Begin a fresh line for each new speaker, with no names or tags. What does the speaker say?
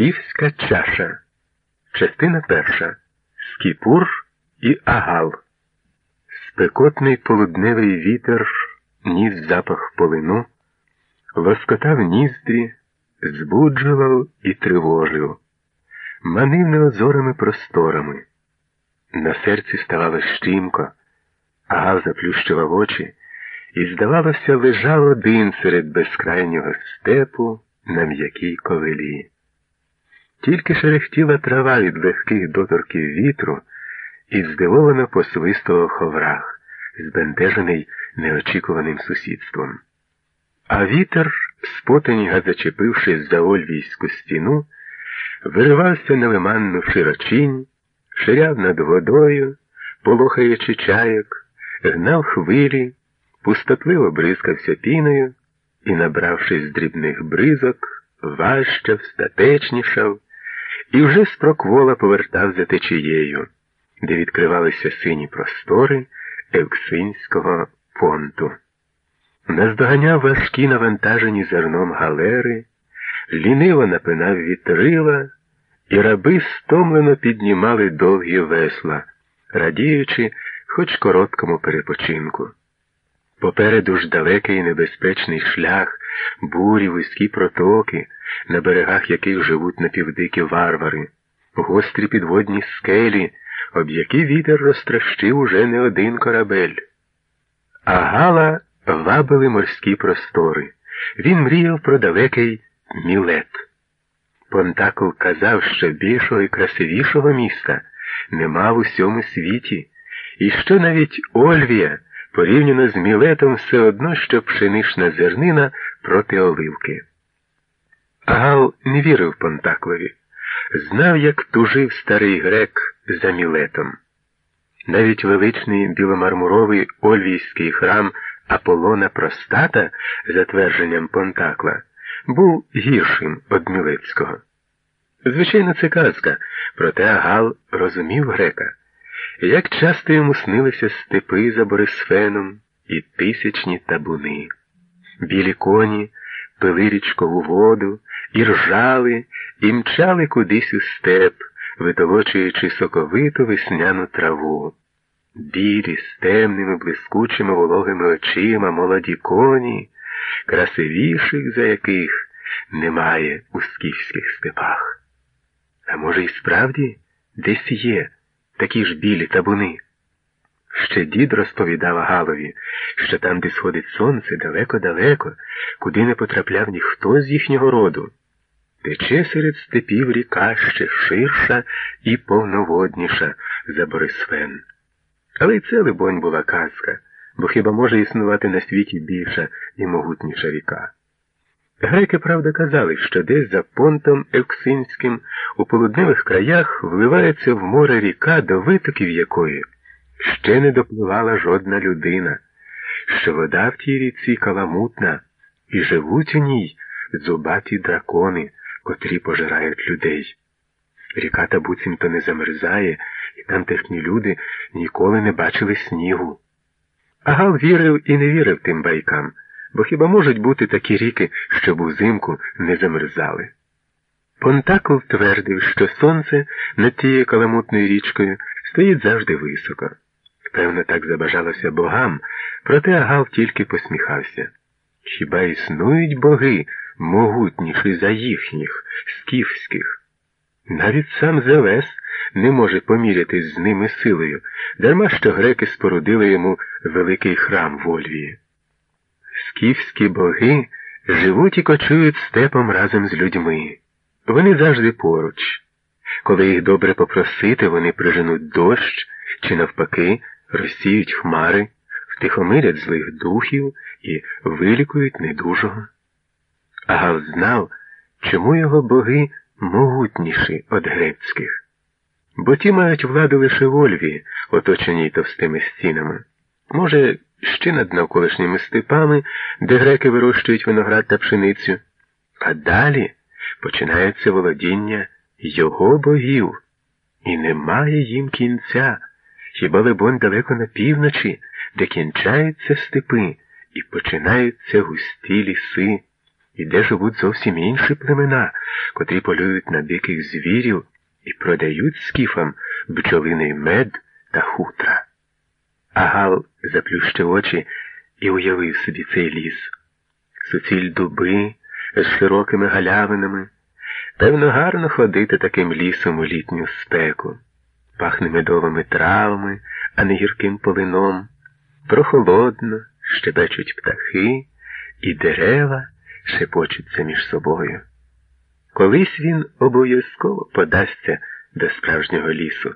Скіфська чаша. Частина перша. Скіпур і агал. Спекотний полудневий вітер ніс запах полину, лоскотав ніздрі, збуджував і тривожив, манив неозорими просторами. На серці ставало щімко, агал заплющував очі і, здавалося, лежав один серед безкрайнього степу на м'якій ковелі. Тільки шерехтіла трава від легких доторків вітру і здивовано посвистував ховрах, збентежений неочікуваним сусідством. А вітер, спотаніга зачепившись за ольвійську стіну, виривався на лиманну широчинь, ширяв над водою, полохаючи чайок, гнав хвилі, пустотливо бризкався піною і, набравшись дрібних бризок, важчав, статечнішав і вже з проквола повертав за течією, де відкривалися сині простори Евксинського понту. Наздоганяв важкі навантажені зерном галери, ліниво напинав вітрила, і раби стомлено піднімали довгі весла, радіючи хоч короткому перепочинку. Попереду ж далекий небезпечний шлях, бурі, вузькі протоки, на берегах яких живуть напівдикі варвари, гострі підводні скелі, об які вітер розтращив уже не один корабель. А Гала вабили морські простори. Він мріяв про далекий мілет. Понтакл казав, що більшого і красивішого міста нема в усьому світі, і що навіть Ольвія порівняно з мілетом все одно, що пшенична зернина проти оливки. Гал не вірив Понтаклові, знав, як тужив старий грек за мілетом. Навіть величний біломармуровий ольвійський храм Аполлона Простата, за твердженням Понтакла, був гіршим од Мілецького. Звичайно, це казка, проте Агал розумів грека. Як часто йому снилися степи за Борисфеном і тисячні табуни, білі коні пили річкову воду, і ржали, і мчали кудись у степ, витолочуючи соковиту весняну траву. Білі, з темними, блискучими вологими очима молоді коні, красивіших за яких немає у скіфських степах. А може, і справді десь є такі ж білі табуни. Ще дід розповідав Галові, що там, де сходить сонце, далеко-далеко, куди не потрапляв ніхто з їхнього роду. Тече серед степів ріка ще ширша і повноводніша за Борисфен. Але й це, либонь, була казка, бо хіба може існувати на світі більша і могутніша ріка. Греки, правда, казали, що десь за понтом Евксинським у полудневих краях вливається в море ріка, до витоків якої ще не допливала жодна людина, що вода в тій ріці каламутна, і живуть у ній зубаті дракони, котрі пожирають людей. Ріка та буцімто не замерзає, і тамтешні люди ніколи не бачили снігу. Агал вірив і не вірив тим байкам бо хіба можуть бути такі ріки, щоб узимку не замерзали? Понтакл твердив, що сонце над тією каламутною річкою стоїть завжди високо. Певно, так забажалося богам, проте Агал тільки посміхався. Хіба існують боги могутніші за їхніх, скіфських? Навіть сам Зевес не може помірятись з ними силою, дарма що греки спорудили йому великий храм в Ольвії. Скіфські боги живуть і кочують степом разом з людьми. Вони завжди поруч. Коли їх добре попросити, вони приженуть дощ чи, навпаки, розсіють хмари, втихомирять злих духів і вилікують недужого. Агав знав, чому його боги могутніші від грецьких, бо ті мають владу лише в Ольві, оточеній товстими стінами. Може, ще над навколишніми степами, де греки вирощують виноград та пшеницю. А далі починається володіння його богів, і немає їм кінця, хіба либонь далеко на півночі, де кінчаються степи і починаються густі ліси, і де живуть зовсім інші племена, котрі полюють на диких звірів і продають скіфам бджолиний мед та хутра. Агал заплющив очі і уявив собі цей ліс. Суціль дуби з широкими галявинами. Певно, гарно ходити таким лісом у літню спеку. Пахне медовими травами, а не гірким полином. Прохолодно, щебечуть птахи, і дерева шепочуться між собою. Колись він обов'язково подасться до справжнього лісу.